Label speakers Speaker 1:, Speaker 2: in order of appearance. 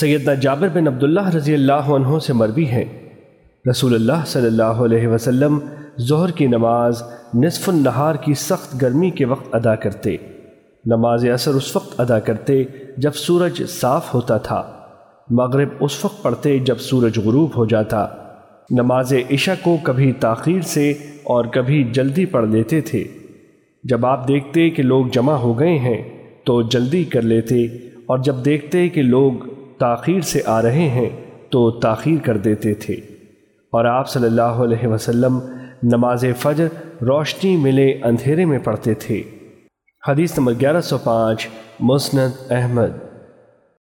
Speaker 1: سیدنا جابر بن عبداللہ رضی اللہ عنہ سے مروی ہے رسول اللہ صلی اللہ علیہ وسلم ظہر کی نماز نصف النہار کی سخت گرمی کے وقت ادا کرتے۔ نماز اثر اس وقت ادا کرتے جب سورج صاف ہوتا تھا۔ مغرب اس وقت پڑھتے جب سورج غروب ہو جاتا۔ نماز عشاء کو کبھی تاخیر سے اور کبھی جلدی پڑھ لیتے تھے۔ جب آپ دیکھتے کہ لوگ جمع ہو گئے ہیں تو جلدی کر لیتے اور جب دیکھتے کہ لوگ تاخیر سے آ رہے ہیں تو تاخیر کر دیتے تھے۔ اور آپ صلی اللہ علیہ وسلم نماز فجر روشنی ملے اندھیرے میں پڑھتے تھے۔ حدیث نمبر گیارہ سو پانچ، مسند احمد۔